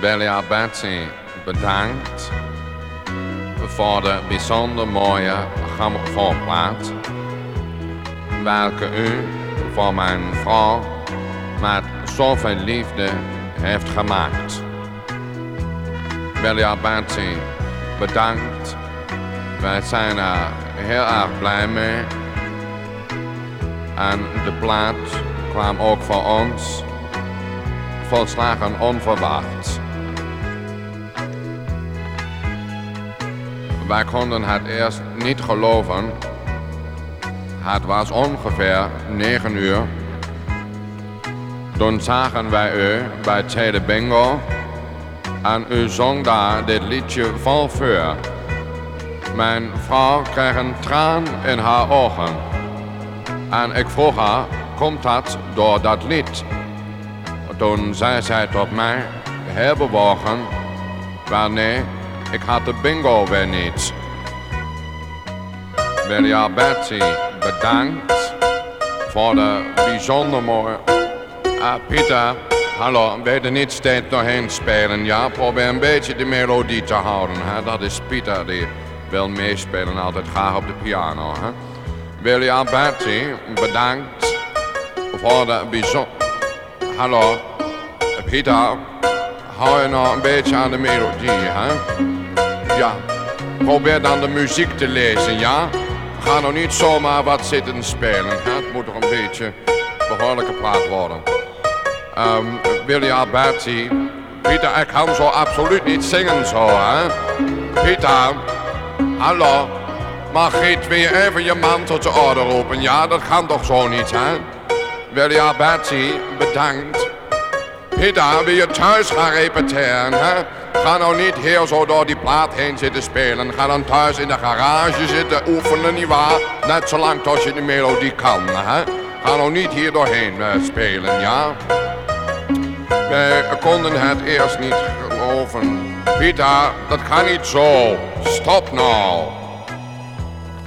Belia Betsy bedankt voor de bijzonder mooie grammofoonplaat, welke u voor mijn vrouw met zoveel liefde heeft gemaakt. Belia Betsy bedankt. Wij zijn er heel erg blij mee. En de plaat kwam ook voor ons volslagen onverwacht. Wij konden het eerst niet geloven. Het was ongeveer 9 uur. Toen zagen wij u bij Tweede Bingo en u zong daar dit liedje vol vuur. Mijn vrouw kreeg een traan in haar ogen. En ik vroeg haar, komt dat door dat lied? Toen zei zij tot mij, heel bewogen, wel ik had de bingo weer niet. Wilja Betsy, bedankt voor de bijzonder mooie... Ah, Pieter, hallo, weet er niet steeds doorheen spelen, ja? Probeer een beetje de melodie te houden? Dat is Pieter die wil meespelen, altijd graag op de piano, hè? Wilja Betsy, bedankt voor de bijzonder... Hallo, Pieter, hou je nou een beetje aan de melodie, hè? Ja, probeer dan de muziek te lezen, ja? Ga nou niet zomaar wat zitten spelen? Het moet toch een beetje behoorlijke plaat worden. Um, Wilja Betsy, Pieter, ik kan zo absoluut niet zingen zo, hè? Pieter, hallo, Margriet, wil je even je man tot de orde roepen? Ja, dat kan toch zo niet, hè? Wilja Betsy, bedankt. Pieter, wil je thuis gaan repeteren, hè? Ga nou niet hier zo door die plaat heen zitten spelen. Ga dan thuis in de garage zitten oefenen, nietwaar? Net zolang tot je de melodie kan, hè? Ga nou niet hier doorheen uh, spelen, ja? Wij konden het eerst niet geloven. Pieter, dat kan niet zo. Stop nou.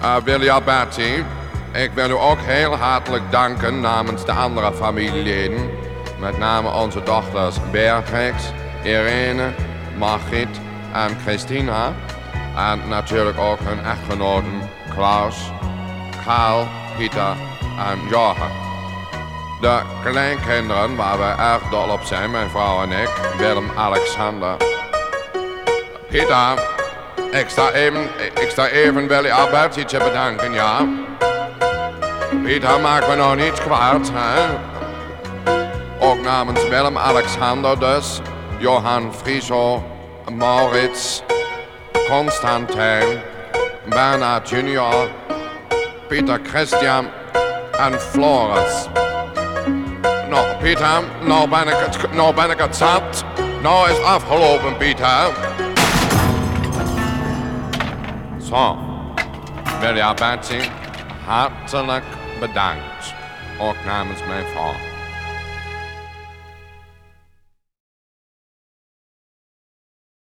Uh, Wilja Betty, ik wil u ook heel hartelijk danken namens de andere familieleden. Met name onze dochters Beatrix, Irene, Margriet en Christina. En natuurlijk ook hun echtgenoten Klaus, Karl, Pieter en Johan. De kleinkinderen waar we erg dol op zijn, mijn vrouw en ik, Willem, Alexander. Pieter, ik sta even, ik sta even Willy Alberti te bedanken, ja. Pieter, maak me nog niet kwaad, hè. Ook namens Willem, Alexander dus, Johan Friso, Maurits, Constantijn, Bernard Junior, Pieter Christian en Floris. Nou, Pieter, nou ben ik het, nou ben ik het zat. Nou is afgelopen, Pieter. Zo, Wilja Betsy, hartelijk bedankt. Ook namens mijn vrouw.